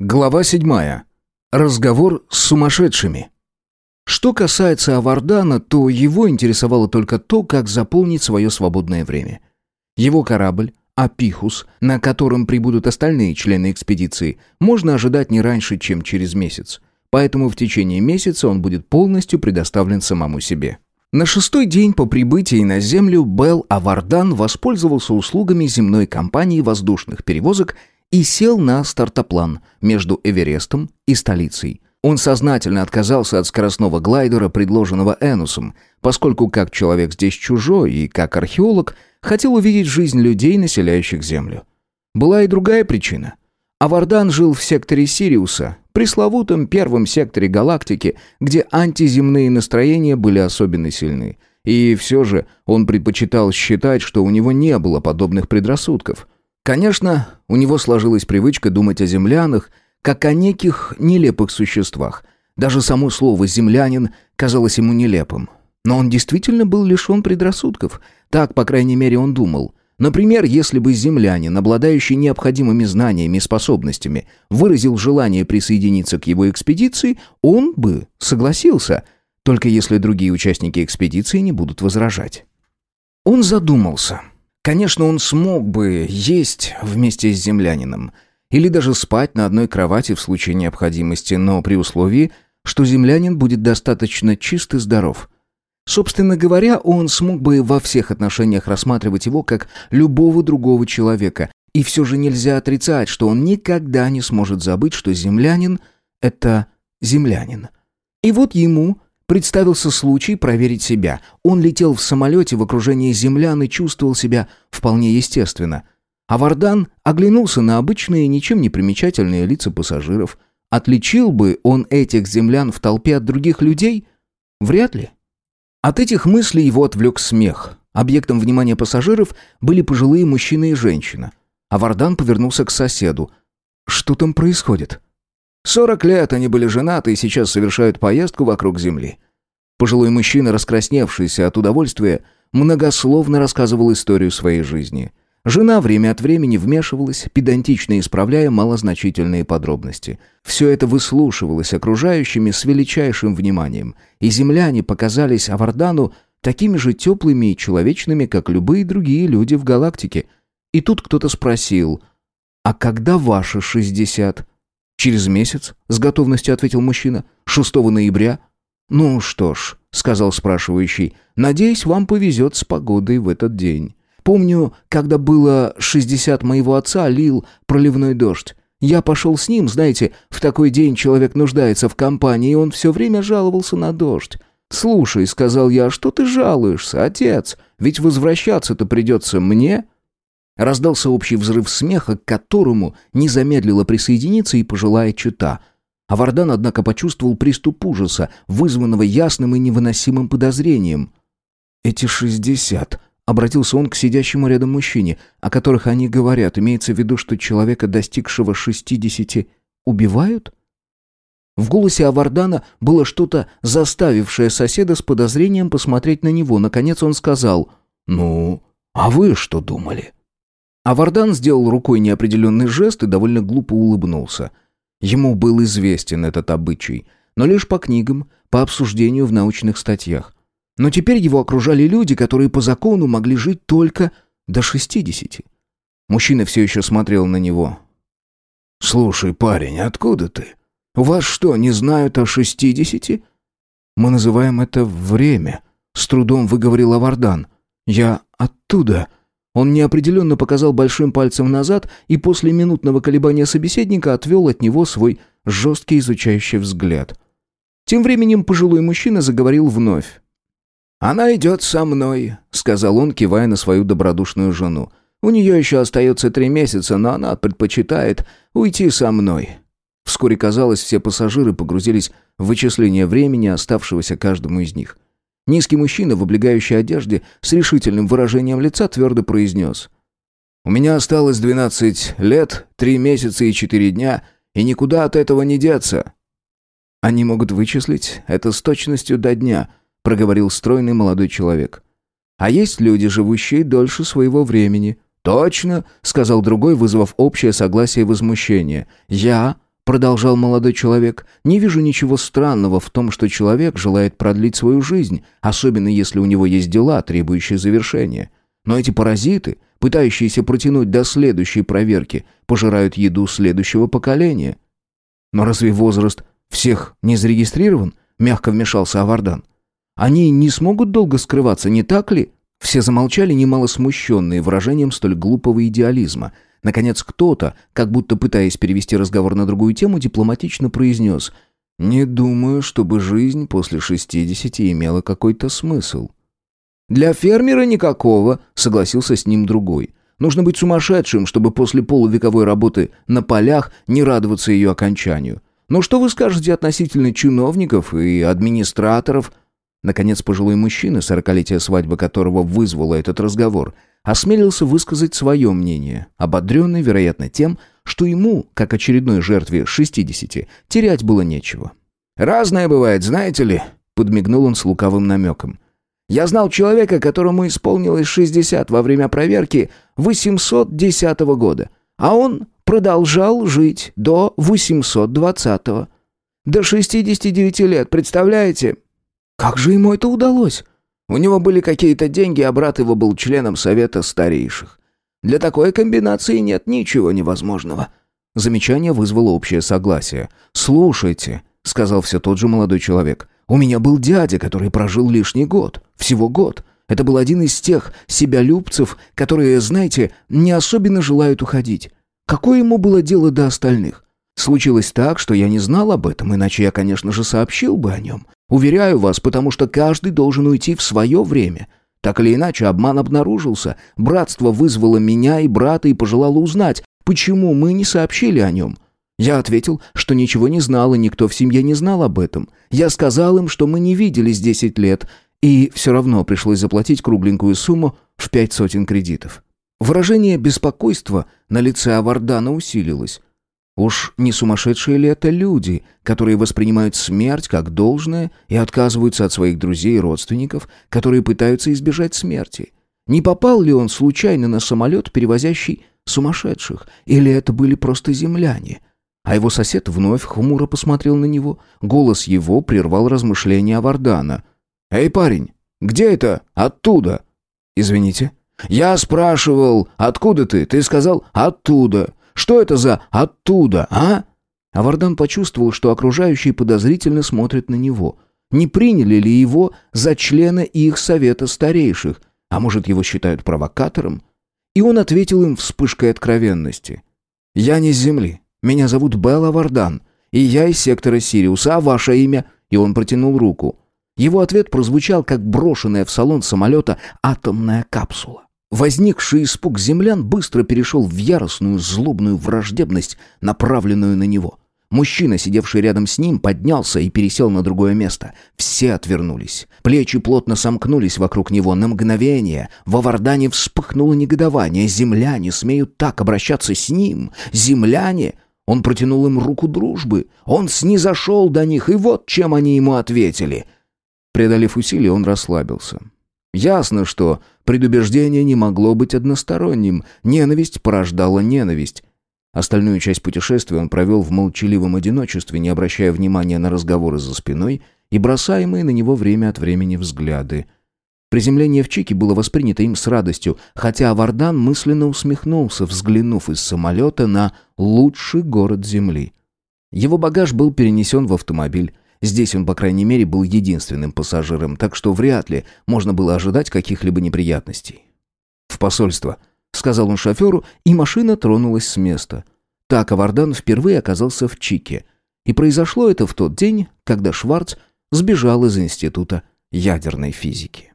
Глава седьмая. Разговор с сумасшедшими. Что касается Авардана, то его интересовало только то, как заполнить свое свободное время. Его корабль, Апихус, на котором прибудут остальные члены экспедиции, можно ожидать не раньше, чем через месяц. Поэтому в течение месяца он будет полностью предоставлен самому себе. На шестой день по прибытии на Землю Белл Авардан воспользовался услугами земной компании воздушных перевозок и сел на стартоплан между Эверестом и столицей. Он сознательно отказался от скоростного глайдера, предложенного Энусом, поскольку как человек здесь чужой и как археолог хотел увидеть жизнь людей, населяющих Землю. Была и другая причина. Авардан жил в секторе Сириуса, пресловутом первом секторе галактики, где антиземные настроения были особенно сильны. И все же он предпочитал считать, что у него не было подобных предрассудков. Конечно, у него сложилась привычка думать о землянах, как о неких нелепых существах. Даже само слово «землянин» казалось ему нелепым. Но он действительно был лишен предрассудков. Так, по крайней мере, он думал. Например, если бы землянин, обладающий необходимыми знаниями и способностями, выразил желание присоединиться к его экспедиции, он бы согласился, только если другие участники экспедиции не будут возражать. Он задумался. Конечно, он смог бы есть вместе с землянином или даже спать на одной кровати в случае необходимости, но при условии, что землянин будет достаточно чист и здоров – Собственно говоря, он смог бы во всех отношениях рассматривать его как любого другого человека, и все же нельзя отрицать, что он никогда не сможет забыть, что землянин — это землянин. И вот ему представился случай проверить себя. Он летел в самолете в окружении землян и чувствовал себя вполне естественно. А Вардан оглянулся на обычные, ничем не примечательные лица пассажиров. Отличил бы он этих землян в толпе от других людей? Вряд ли. От этих мыслей его отвлек смех. Объектом внимания пассажиров были пожилые мужчина и женщина. А Вардан повернулся к соседу. «Что там происходит?» «Сорок лет они были женаты и сейчас совершают поездку вокруг Земли». Пожилой мужчина, раскрасневшийся от удовольствия, многословно рассказывал историю своей жизни. Жена время от времени вмешивалась, педантично исправляя малозначительные подробности. Все это выслушивалось окружающими с величайшим вниманием, и земляне показались Авардану такими же теплыми и человечными, как любые другие люди в галактике. И тут кто-то спросил, «А когда ваши шестьдесят?» «Через месяц», — с готовностью ответил мужчина, «6 ноября». «Ну что ж», — сказал спрашивающий, «надеюсь, вам повезет с погодой в этот день». Помню, когда было 60 моего отца, лил проливной дождь. Я пошел с ним, знаете, в такой день человек нуждается в компании, и он все время жаловался на дождь. «Слушай», — сказал я, — «что ты жалуешься, отец? Ведь возвращаться-то придется мне». Раздался общий взрыв смеха, к которому не замедлила присоединиться и пожилая чита. А Вардан, однако, почувствовал приступ ужаса, вызванного ясным и невыносимым подозрением. «Эти шестьдесят», Обратился он к сидящему рядом мужчине, о которых они говорят. Имеется в виду, что человека, достигшего шестидесяти, убивают? В голосе Авардана было что-то, заставившее соседа с подозрением посмотреть на него. Наконец он сказал «Ну, а вы что думали?» Авардан сделал рукой неопределенный жест и довольно глупо улыбнулся. Ему был известен этот обычай, но лишь по книгам, по обсуждению в научных статьях. Но теперь его окружали люди, которые по закону могли жить только до шестидесяти. Мужчина все еще смотрел на него. «Слушай, парень, откуда ты? Вас что, не знают о шестидесяти?» «Мы называем это время», — с трудом выговорил Авардан. «Я оттуда». Он неопределенно показал большим пальцем назад и после минутного колебания собеседника отвел от него свой жесткий изучающий взгляд. Тем временем пожилой мужчина заговорил вновь. «Она идет со мной», — сказал он, кивая на свою добродушную жену. «У нее еще остается три месяца, но она предпочитает уйти со мной». Вскоре, казалось, все пассажиры погрузились в вычисление времени, оставшегося каждому из них. Низкий мужчина в облегающей одежде с решительным выражением лица твердо произнес. «У меня осталось двенадцать лет, три месяца и четыре дня, и никуда от этого не деться». Они могут вычислить это с точностью до дня, проговорил стройный молодой человек. А есть люди, живущие дольше своего времени. Точно, сказал другой, вызвав общее согласие и возмущение. Я продолжал молодой человек. «Не вижу ничего странного в том, что человек желает продлить свою жизнь, особенно если у него есть дела, требующие завершения. Но эти паразиты, пытающиеся протянуть до следующей проверки, пожирают еду следующего поколения». «Но разве возраст всех не зарегистрирован?» — мягко вмешался Авардан. «Они не смогут долго скрываться, не так ли?» Все замолчали, немало смущенные выражением столь глупого идеализма. Наконец кто-то, как будто пытаясь перевести разговор на другую тему, дипломатично произнес «Не думаю, чтобы жизнь после шестидесяти имела какой-то смысл». «Для фермера никакого», — согласился с ним другой. «Нужно быть сумасшедшим, чтобы после полувековой работы на полях не радоваться ее окончанию. Но что вы скажете относительно чиновников и администраторов?» Наконец, пожилой мужчина, сорокалетия свадьбы которого вызвала этот разговор, осмелился высказать свое мнение, ободренный, вероятно, тем, что ему, как очередной жертве 60, терять было нечего. «Разное бывает, знаете ли?» — подмигнул он с лукавым намеком. «Я знал человека, которому исполнилось 60 во время проверки 810 года, а он продолжал жить до 820 -го. До 69 лет, представляете?» Как же ему это удалось? У него были какие-то деньги, а брат его был членом совета старейших. Для такой комбинации нет ничего невозможного. Замечание вызвало общее согласие. «Слушайте», — сказал все тот же молодой человек, — «у меня был дядя, который прожил лишний год. Всего год. Это был один из тех себялюбцев, которые, знаете, не особенно желают уходить. Какое ему было дело до остальных? Случилось так, что я не знал об этом, иначе я, конечно же, сообщил бы о нем. Уверяю вас, потому что каждый должен уйти в свое время. Так или иначе, обман обнаружился. Братство вызвало меня и брата и пожелало узнать, почему мы не сообщили о нем. Я ответил, что ничего не знал, и никто в семье не знал об этом. Я сказал им, что мы не виделись десять лет, и все равно пришлось заплатить кругленькую сумму в пять сотен кредитов. Выражение беспокойства на лице Авардана усилилось. Уж не сумасшедшие ли это люди, которые воспринимают смерть как должное и отказываются от своих друзей и родственников, которые пытаются избежать смерти? Не попал ли он случайно на самолет, перевозящий сумасшедших, или это были просто земляне? А его сосед вновь хмуро посмотрел на него. Голос его прервал размышления Вардана. «Эй, парень, где это? Оттуда?» «Извините». «Я спрашивал, откуда ты? Ты сказал «оттуда». Что это за «оттуда», а?» Авардан почувствовал, что окружающие подозрительно смотрят на него. Не приняли ли его за члена их совета старейших? А может, его считают провокатором? И он ответил им вспышкой откровенности. «Я не с земли. Меня зовут Белл Авардан. И я из сектора Сириуса. А ваше имя?» И он протянул руку. Его ответ прозвучал, как брошенная в салон самолета атомная капсула. Возникший испуг землян быстро перешел в яростную, злобную враждебность, направленную на него. Мужчина, сидевший рядом с ним, поднялся и пересел на другое место. Все отвернулись. Плечи плотно сомкнулись вокруг него. На мгновение в Авардане вспыхнуло негодование. Земляне смеют так обращаться с ним. Земляне... Он протянул им руку дружбы. Он снизошел до них, и вот чем они ему ответили. Преодолев усилия, он расслабился. Ясно, что предубеждение не могло быть односторонним. Ненависть порождала ненависть. Остальную часть путешествия он провел в молчаливом одиночестве, не обращая внимания на разговоры за спиной и бросаемые на него время от времени взгляды. Приземление в Чике было воспринято им с радостью, хотя Вардан мысленно усмехнулся, взглянув из самолета на лучший город Земли. Его багаж был перенесен в автомобиль. Здесь он, по крайней мере, был единственным пассажиром, так что вряд ли можно было ожидать каких-либо неприятностей. «В посольство», — сказал он шоферу, и машина тронулась с места. Так Авардан впервые оказался в Чике. И произошло это в тот день, когда Шварц сбежал из Института ядерной физики.